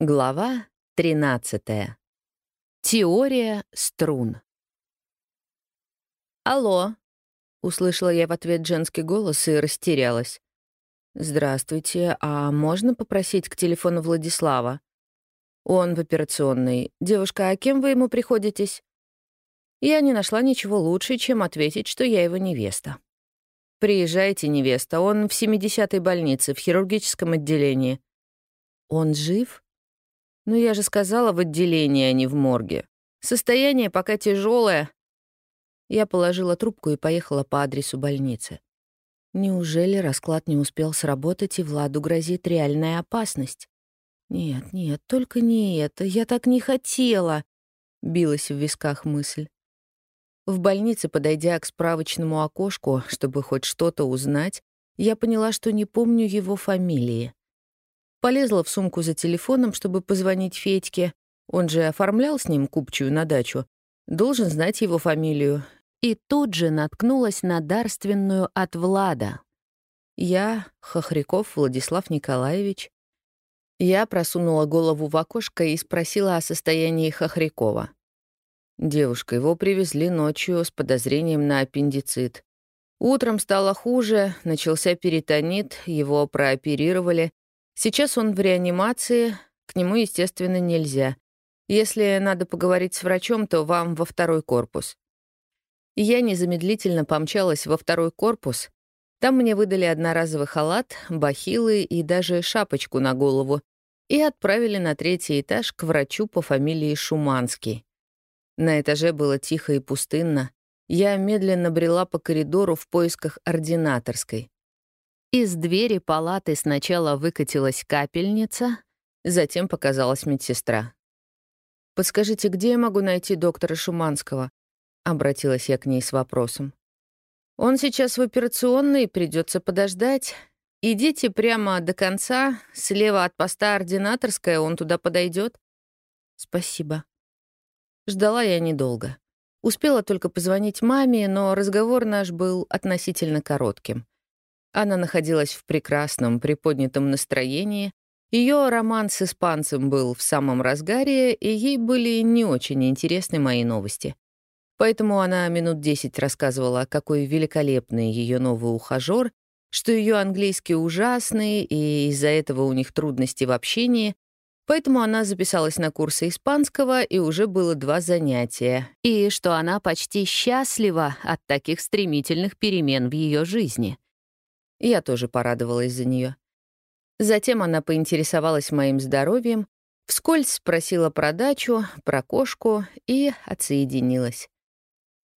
Глава 13. Теория струн. «Алло», — услышала я в ответ женский голос и растерялась. «Здравствуйте, а можно попросить к телефону Владислава?» «Он в операционной. Девушка, а кем вы ему приходитесь?» Я не нашла ничего лучше, чем ответить, что я его невеста. «Приезжайте, невеста, он в 70-й больнице, в хирургическом отделении». «Он жив?» «Ну я же сказала в отделении, а не в морге. Состояние пока тяжелое. Я положила трубку и поехала по адресу больницы. Неужели расклад не успел сработать, и Владу грозит реальная опасность? Нет, нет, только не это. Я так не хотела. Билась в висках мысль. В больнице, подойдя к справочному окошку, чтобы хоть что-то узнать, я поняла, что не помню его фамилии. Полезла в сумку за телефоном, чтобы позвонить Федьке. Он же оформлял с ним купчую на дачу. Должен знать его фамилию. И тут же наткнулась на дарственную от Влада. Я, Хохряков Владислав Николаевич. Я просунула голову в окошко и спросила о состоянии Хохрякова. Девушка, его привезли ночью с подозрением на аппендицит. Утром стало хуже, начался перитонит, его прооперировали, Сейчас он в реанимации, к нему, естественно, нельзя. Если надо поговорить с врачом, то вам во второй корпус. Я незамедлительно помчалась во второй корпус. Там мне выдали одноразовый халат, бахилы и даже шапочку на голову и отправили на третий этаж к врачу по фамилии Шуманский. На этаже было тихо и пустынно. Я медленно брела по коридору в поисках ординаторской. Из двери палаты сначала выкатилась капельница, затем показалась медсестра. «Подскажите, где я могу найти доктора Шуманского?» — обратилась я к ней с вопросом. «Он сейчас в операционной, придется подождать. Идите прямо до конца, слева от поста ординаторская, он туда подойдет. «Спасибо». Ждала я недолго. Успела только позвонить маме, но разговор наш был относительно коротким — она находилась в прекрасном, приподнятом настроении. Ее роман с испанцем был в самом разгаре, и ей были не очень интересны мои новости. Поэтому она минут десять рассказывала, какой великолепный ее новый ухажер, что ее английский ужасный, и из-за этого у них трудности в общении. Поэтому она записалась на курсы испанского, и уже было два занятия. И что она почти счастлива от таких стремительных перемен в ее жизни — я тоже порадовалась за нее. Затем она поинтересовалась моим здоровьем, вскользь спросила про дачу, про кошку и отсоединилась.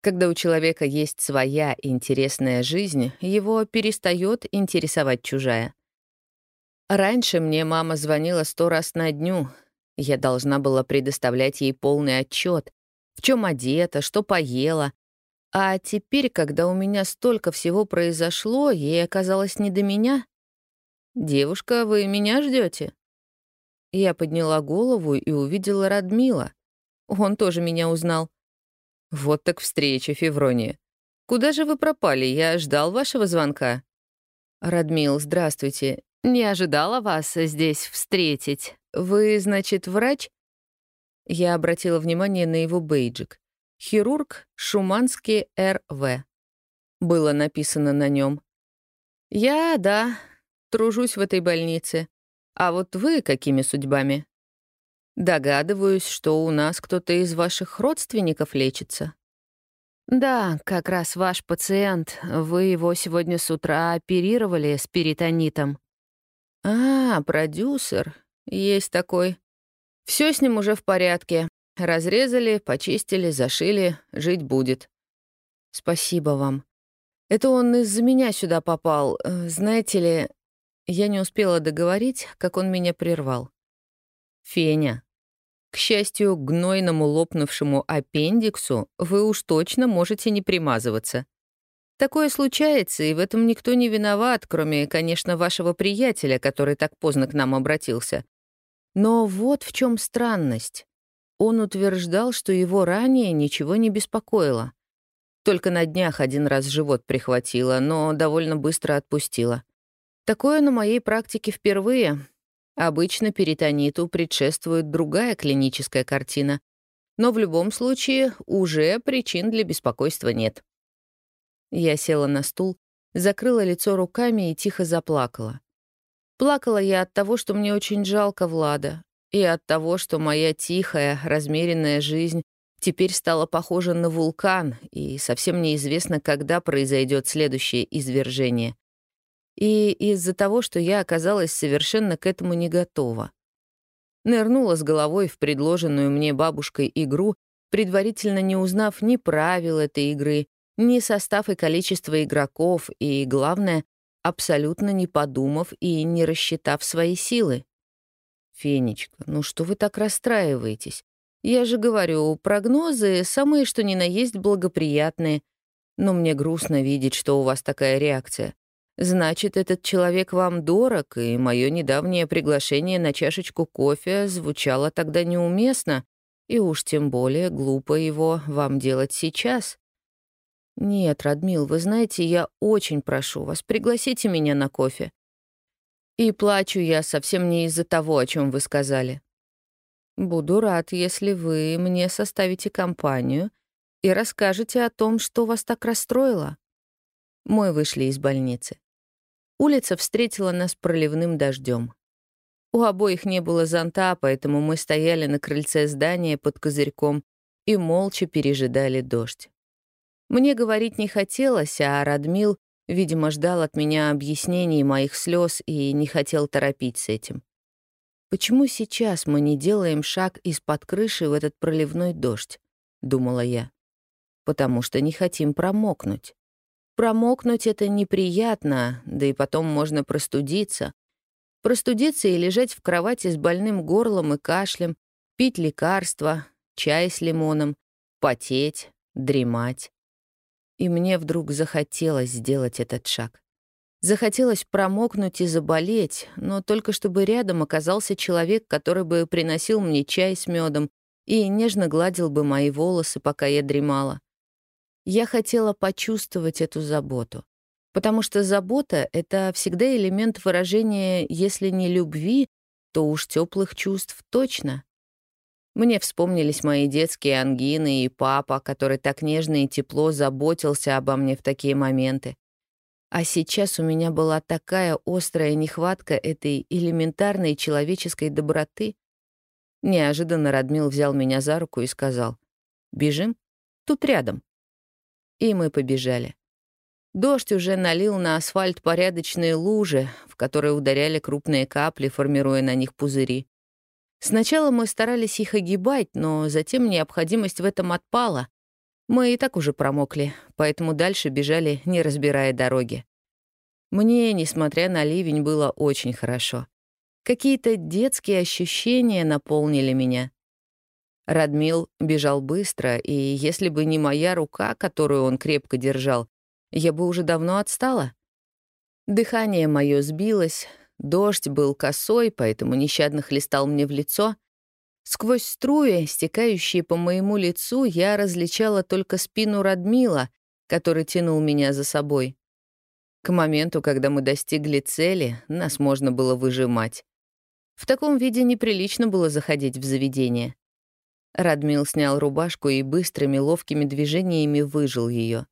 Когда у человека есть своя интересная жизнь, его перестает интересовать чужая. Раньше мне мама звонила сто раз на дню. Я должна была предоставлять ей полный отчет, в чем одета, что поела, а теперь, когда у меня столько всего произошло, ей оказалось не до меня. «Девушка, вы меня ждете? Я подняла голову и увидела Радмила. Он тоже меня узнал. «Вот так встреча, Феврония. Куда же вы пропали? Я ждал вашего звонка». «Радмил, здравствуйте. Не ожидала вас здесь встретить. Вы, значит, врач?» Я обратила внимание на его бейджик. Хирург Шуманский Р.В. Было написано на нем. «Я, да, тружусь в этой больнице. А вот вы какими судьбами?» «Догадываюсь, что у нас кто-то из ваших родственников лечится». «Да, как раз ваш пациент. Вы его сегодня с утра оперировали с перитонитом». «А, продюсер. Есть такой. Все с ним уже в порядке. Разрезали, почистили, зашили, жить будет. Спасибо вам. Это он из-за меня сюда попал. Э, знаете ли, я не успела договорить, как он меня прервал. Феня, к счастью, гнойному лопнувшему аппендиксу вы уж точно можете не примазываться. Такое случается, и в этом никто не виноват, кроме, конечно, вашего приятеля, который так поздно к нам обратился. Но вот в чем странность. Он утверждал, что его ранее ничего не беспокоило. Только на днях один раз живот прихватило, но довольно быстро отпустило. Такое на моей практике впервые. Обычно перитониту предшествует другая клиническая картина, но в любом случае уже причин для беспокойства нет. Я села на стул, закрыла лицо руками и тихо заплакала. Плакала я от того, что мне очень жалко Влада, и от того, что моя тихая, размеренная жизнь теперь стала похожа на вулкан, и совсем неизвестно, когда произойдет следующее извержение. И из-за того, что я оказалась совершенно к этому не готова. Нырнула с головой в предложенную мне бабушкой игру, предварительно не узнав ни правил этой игры, ни состав и количество игроков, и, главное, абсолютно не подумав и не рассчитав свои силы. «Фенечка, ну что вы так расстраиваетесь? Я же говорю, прогнозы самые что ни на есть благоприятные. Но мне грустно видеть, что у вас такая реакция. Значит, этот человек вам дорог, и мое недавнее приглашение на чашечку кофе звучало тогда неуместно, и уж тем более глупо его вам делать сейчас. Нет, Радмил, вы знаете, я очень прошу вас, пригласите меня на кофе. И плачу я совсем не из-за того, о чем вы сказали. Буду рад, если вы мне составите компанию и расскажете о том, что вас так расстроило. Мы вышли из больницы. Улица встретила нас проливным дождем. У обоих не было зонта, поэтому мы стояли на крыльце здания под козырьком и молча пережидали дождь. Мне говорить не хотелось, а Радмил, видимо, ждал от меня объяснений моих слез и не хотел торопить с этим. «Почему сейчас мы не делаем шаг из-под крыши в этот проливной дождь?» — думала я. «Потому что не хотим промокнуть. Промокнуть — это неприятно, да и потом можно простудиться. Простудиться и лежать в кровати с больным горлом и кашлем, пить лекарства, чай с лимоном, потеть, дремать. И мне вдруг захотелось сделать этот шаг. Захотелось промокнуть и заболеть, но только чтобы рядом оказался человек, который бы приносил мне чай с медом и нежно гладил бы мои волосы, пока я дремала. Я хотела почувствовать эту заботу, потому что забота — это всегда элемент выражения, если не любви, то уж теплых чувств точно. Мне вспомнились мои детские ангины и папа, который так нежно и тепло заботился обо мне в такие моменты. А сейчас у меня была такая острая нехватка этой элементарной человеческой доброты. Неожиданно Радмил взял меня за руку и сказал, «Бежим? Тут рядом». И мы побежали. Дождь уже налил на асфальт порядочные лужи, в которые ударяли крупные капли, формируя на них пузыри. Сначала мы старались их огибать, но затем необходимость в этом отпала, мы и так уже промокли, поэтому дальше бежали, не разбирая дороги. Мне, несмотря на ливень, было очень хорошо. Какие-то детские ощущения наполнили меня. Радмил бежал быстро, и если бы не моя рука, которую он крепко держал, я бы уже давно отстала. Дыхание мое сбилось, дождь был косой, поэтому нещадно хлестал мне в лицо — Сквозь струи, стекающие по моему лицу, я различала только спину Радмила, который тянул меня за собой. К моменту, когда мы достигли цели, нас можно было выжимать. В таком виде неприлично было заходить в заведение. Радмил снял рубашку и быстрыми ловкими движениями выжил ее.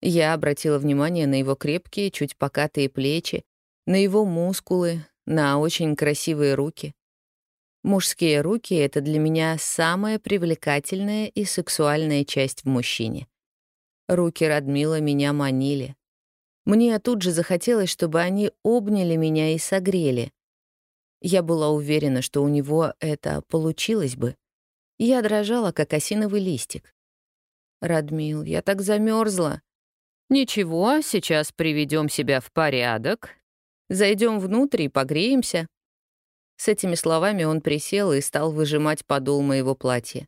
Я обратила внимание на его крепкие, чуть покатые плечи, на его мускулы, на очень красивые руки. Мужские руки — это для меня самая привлекательная и сексуальная часть в мужчине. Руки Радмила меня манили. Мне тут же захотелось, чтобы они обняли меня и согрели. Я была уверена, что у него это получилось бы. Я дрожала, как осиновый листик. «Радмил, я так замерзла. «Ничего, сейчас приведем себя в порядок. Зайдем внутрь и погреемся», с этими словами он присел и стал выжимать подол моего платья.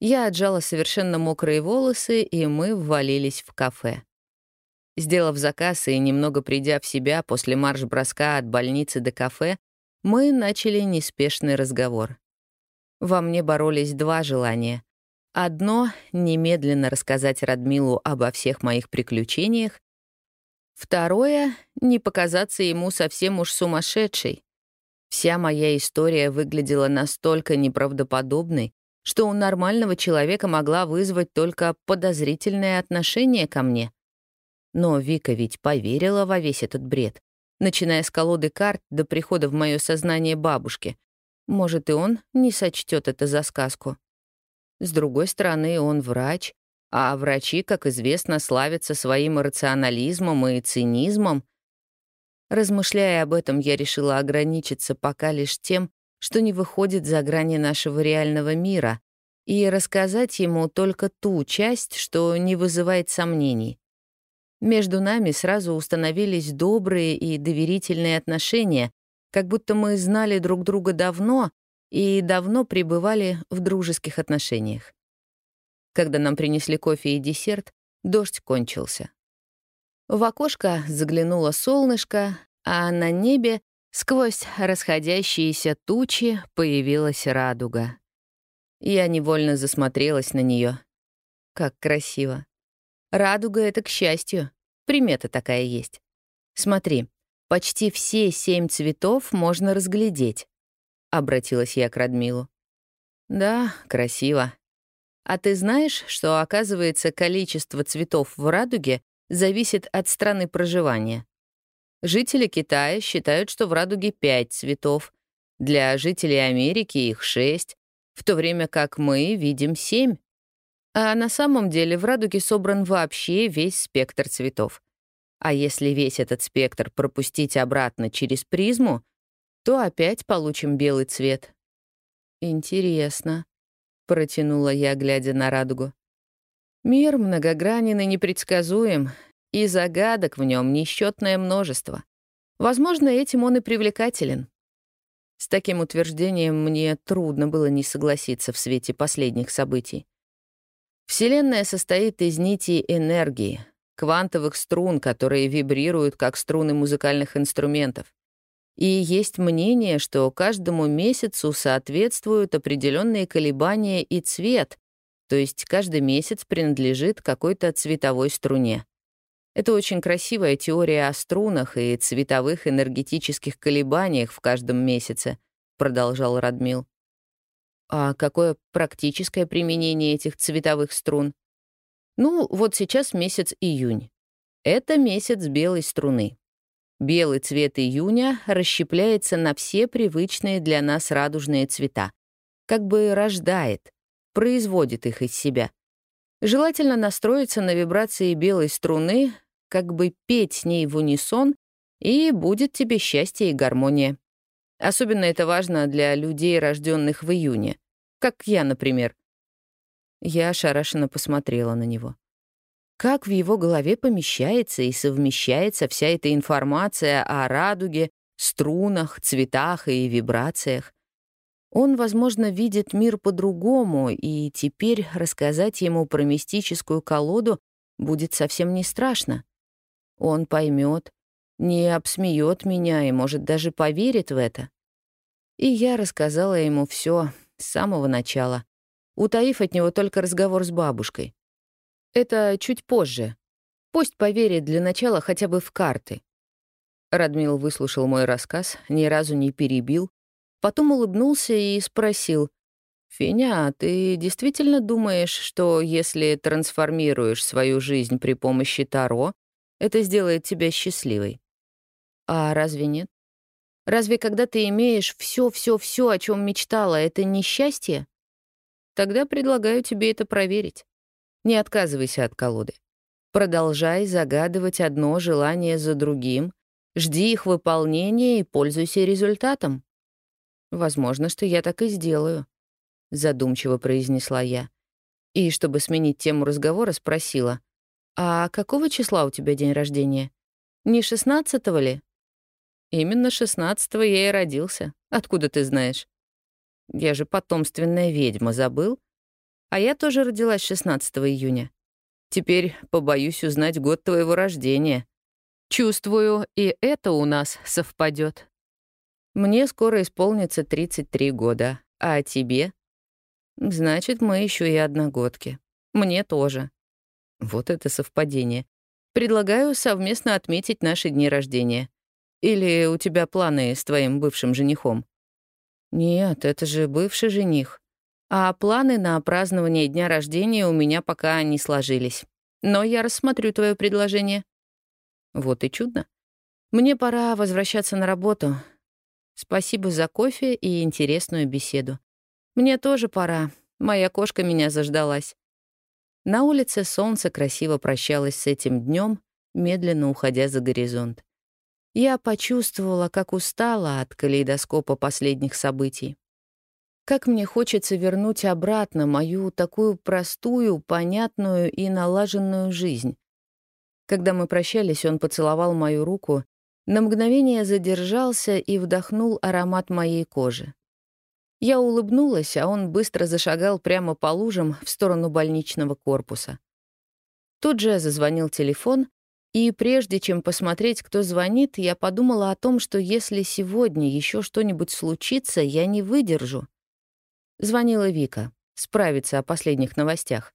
Я отжала совершенно мокрые волосы, и мы ввалились в кафе. Сделав заказ и немного придя в себя после марш-броска от больницы до кафе, мы начали неспешный разговор. Во мне боролись два желания. Одно — немедленно рассказать Радмилу обо всех моих приключениях. Второе — не показаться ему совсем уж сумасшедшей. Вся моя история выглядела настолько неправдоподобной, что у нормального человека могла вызвать только подозрительное отношение ко мне. Но Вика ведь поверила во весь этот бред, начиная с колоды карт до прихода в мое сознание бабушки. Может, и он не сочтет это за сказку. С другой стороны, он врач, а врачи, как известно, славятся своим рационализмом и цинизмом. Размышляя об этом, я решила ограничиться пока лишь тем, что не выходит за грани нашего реального мира, и рассказать ему только ту часть, что не вызывает сомнений. Между нами сразу установились добрые и доверительные отношения, как будто мы знали друг друга давно и давно пребывали в дружеских отношениях. Когда нам принесли кофе и десерт, дождь кончился. В окошко заглянуло солнышко, а на небе сквозь расходящиеся тучи появилась радуга. Я невольно засмотрелась на нее. Как красиво. Радуга — это к счастью. Примета такая есть. Смотри, почти все семь цветов можно разглядеть. Обратилась я к Радмилу. Да, красиво. А ты знаешь, что, оказывается, количество цветов в радуге зависит от страны проживания? Жители Китая считают, что в радуге пять цветов. Для жителей Америки их шесть, в то время как мы видим семь. А на самом деле в радуге собран вообще весь спектр цветов. А если весь этот спектр пропустить обратно через призму, то опять получим белый цвет. «Интересно», — протянула я, глядя на радугу. «Мир многогранен и непредсказуем, и загадок в нем несчетное множество. Возможно, этим он и привлекателен. С таким утверждением мне трудно было не согласиться в свете последних событий. Вселенная состоит из нитей энергии, квантовых струн, которые вибрируют как струны музыкальных инструментов. И есть мнение, что каждому месяцу соответствуют определенные колебания и цвет, то есть каждый месяц принадлежит какой-то цветовой струне. Это очень красивая теория о струнах и цветовых энергетических колебаниях в каждом месяце, продолжал Радмил. А какое практическое применение этих цветовых струн? Ну, вот сейчас месяц июнь. Это месяц белой струны. Белый цвет июня расщепляется на все привычные для нас радужные цвета, как бы рождает, производит их из себя. Желательно настроиться на вибрации белой струны, как бы петь с ней в унисон, и будет тебе счастье и гармония. Особенно это важно для людей, рожденных в июне, как я, например. Я ошарашенно посмотрела на него. Как в его голове помещается и совмещается вся эта информация о радуге, струнах, цветах и вибрациях? Он, возможно, видит мир по-другому, и теперь рассказать ему про мистическую колоду будет совсем не страшно. Он поймет, не обсмеет меня и, может, даже поверит в это. И я рассказала ему все с самого начала, утаив от него только разговор с бабушкой. Это чуть позже. Пусть поверит для начала хотя бы в карты. Радмил выслушал мой рассказ, ни разу не перебил, потом улыбнулся и спросил, «Финя, ты действительно думаешь, что если трансформируешь свою жизнь при помощи Таро, это сделает тебя счастливой. А разве нет? Разве когда ты имеешь все-все-все, о чем мечтала, это не счастье? Тогда предлагаю тебе это проверить. Не отказывайся от колоды. Продолжай загадывать одно желание за другим, жди их выполнения и пользуйся результатом. Возможно, что я так и сделаю, задумчиво произнесла я. И, чтобы сменить тему разговора, спросила — «А какого числа у тебя день рождения? Не шестнадцатого ли?» «Именно шестнадцатого я и родился. Откуда ты знаешь?» «Я же потомственная ведьма, забыл?» «А я тоже родилась 16 июня. Теперь побоюсь узнать год твоего рождения. Чувствую, и это у нас совпадет. Мне скоро исполнится 33 года, а тебе? Значит, мы еще и одногодки. Мне тоже. Вот это совпадение. Предлагаю совместно отметить наши дни рождения. Или у тебя планы с твоим бывшим женихом?» «Нет, это же бывший жених. А планы на празднование дня рождения у меня пока не сложились. Но я рассмотрю твое предложение». Вот и чудно. Мне пора возвращаться на работу. Спасибо за кофе и интересную беседу. Мне тоже пора. Моя кошка меня заждалась. На улице солнце красиво прощалось с этим днем, медленно уходя за горизонт. Я почувствовала, как устала от калейдоскопа последних событий. Как мне хочется вернуть обратно мою такую простую, понятную и налаженную жизнь. Когда мы прощались, он поцеловал мою руку, на мгновение задержался и вдохнул аромат моей кожи. Я улыбнулась, а он быстро зашагал прямо по лужам в сторону больничного корпуса. Тут же зазвонил телефон, и прежде чем посмотреть, кто звонит, я подумала о том, что если сегодня еще что-нибудь случится, я не выдержу. Звонила Вика, справиться о последних новостях.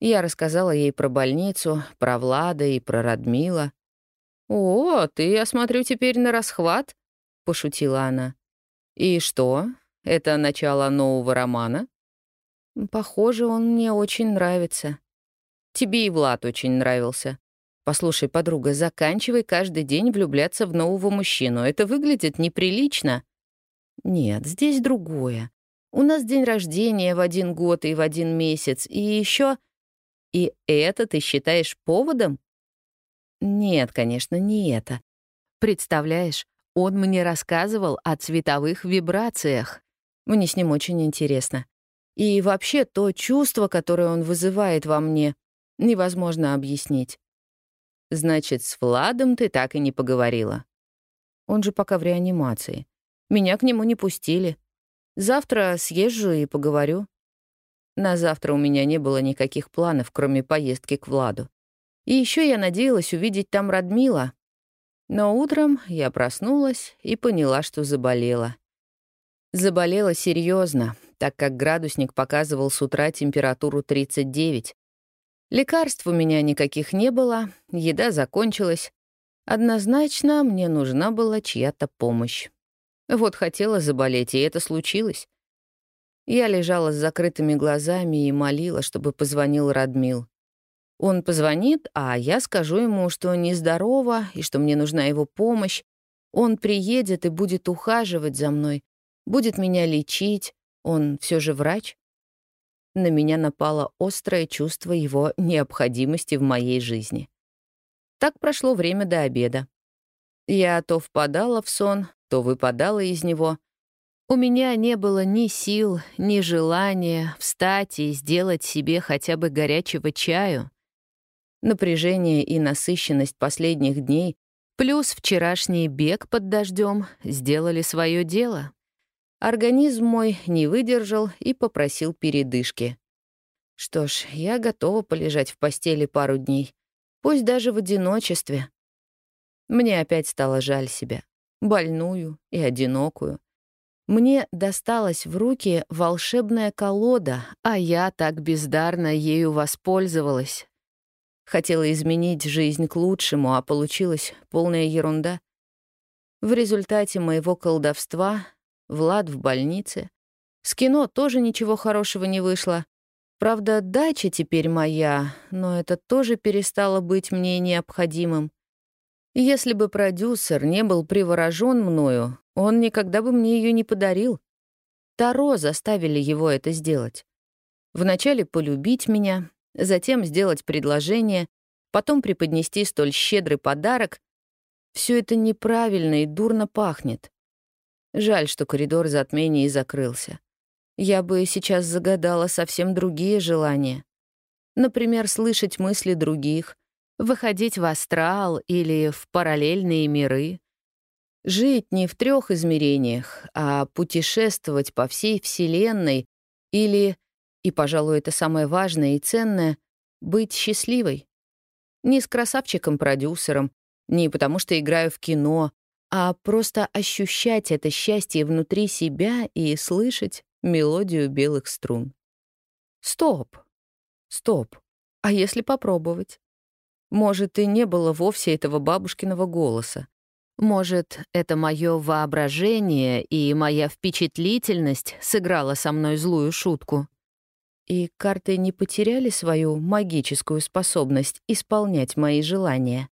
Я рассказала ей про больницу, про Влада и про Радмила. «О, ты, я смотрю, теперь на расхват», — пошутила она. «И что, это начало нового романа?» «Похоже, он мне очень нравится». «Тебе и Влад очень нравился. Послушай, подруга, заканчивай каждый день влюбляться в нового мужчину. Это выглядит неприлично». «Нет, здесь другое. У нас день рождения в один год и в один месяц, и еще. И это ты считаешь поводом? Нет, конечно, не это. Представляешь, он мне рассказывал о цветовых вибрациях. Мне с ним очень интересно. И вообще то чувство, которое он вызывает во мне, невозможно объяснить. Значит, с Владом ты так и не поговорила. Он же пока в реанимации. Меня к нему не пустили. Завтра съезжу и поговорю. На завтра у меня не было никаких планов, кроме поездки к Владу. И еще я надеялась увидеть там Радмила. Но утром я проснулась и поняла, что заболела. Заболела серьезно, так как градусник показывал с утра температуру 39. Лекарств у меня никаких не было, еда закончилась. Однозначно мне нужна была чья-то помощь. Вот хотела заболеть, и это случилось. Я лежала с закрытыми глазами и молила, чтобы позвонил Радмил. Он позвонит, а я скажу ему, что нездорова и что мне нужна его помощь. Он приедет и будет ухаживать за мной, будет меня лечить. Он все же врач. На меня напало острое чувство его необходимости в моей жизни. Так прошло время до обеда. Я то впадала в сон, то выпадала из него. У меня не было ни сил, ни желания встать и сделать себе хотя бы горячего чаю. Напряжение и насыщенность последних дней плюс вчерашний бег под дождем сделали свое дело. Организм мой не выдержал и попросил передышки. Что ж, я готова полежать в постели пару дней, пусть даже в одиночестве. Мне опять стало жаль себя больную и одинокую. Мне досталась в руки волшебная колода, а я так бездарно ею воспользовалась. Хотела изменить жизнь к лучшему, а получилась полная ерунда. В результате моего колдовства Влад в больнице. С кино тоже ничего хорошего не вышло. Правда, дача теперь моя, но это тоже перестало быть мне необходимым. Если бы продюсер не был приворожен мною, он никогда бы мне ее не подарил. Таро заставили его это сделать. Вначале полюбить меня, затем сделать предложение, потом преподнести столь щедрый подарок. Все это неправильно и дурно пахнет. Жаль, что коридор затмений закрылся. Я бы сейчас загадала совсем другие желания. Например, слышать мысли других — выходить в астрал или в параллельные миры, жить не в трех измерениях, а путешествовать по всей Вселенной или, и, пожалуй, это самое важное и ценное, быть счастливой. Не с красавчиком-продюсером, не потому что играю в кино, а просто ощущать это счастье внутри себя и слышать мелодию белых струн. Стоп. Стоп. А если попробовать? Может, и не было вовсе этого бабушкиного голоса. Может, это мое воображение и моя впечатлительность сыграла со мной злую шутку. И карты не потеряли свою магическую способность исполнять мои желания.